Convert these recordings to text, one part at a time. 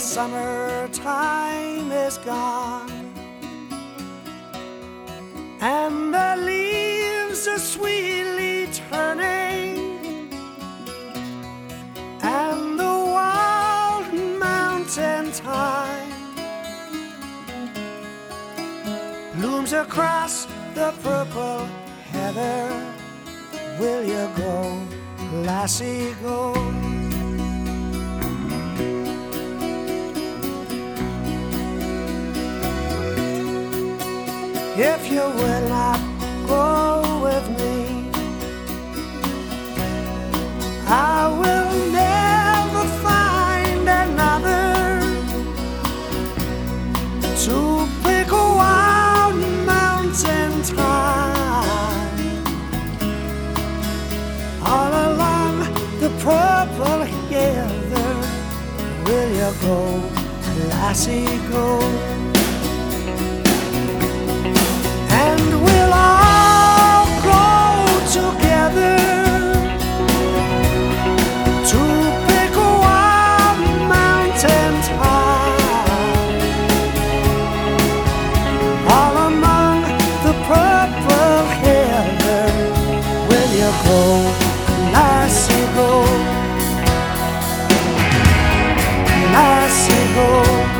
summertime is gone. And the leaves are sweetly turning. And the wild mountain thyme blooms across the purple heather. Will you go lassie go if you will not go with me. I will never find another to pick a wild mountain thyme all along the purple heather. Will you go, lassie, go? Lassie, go,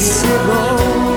pick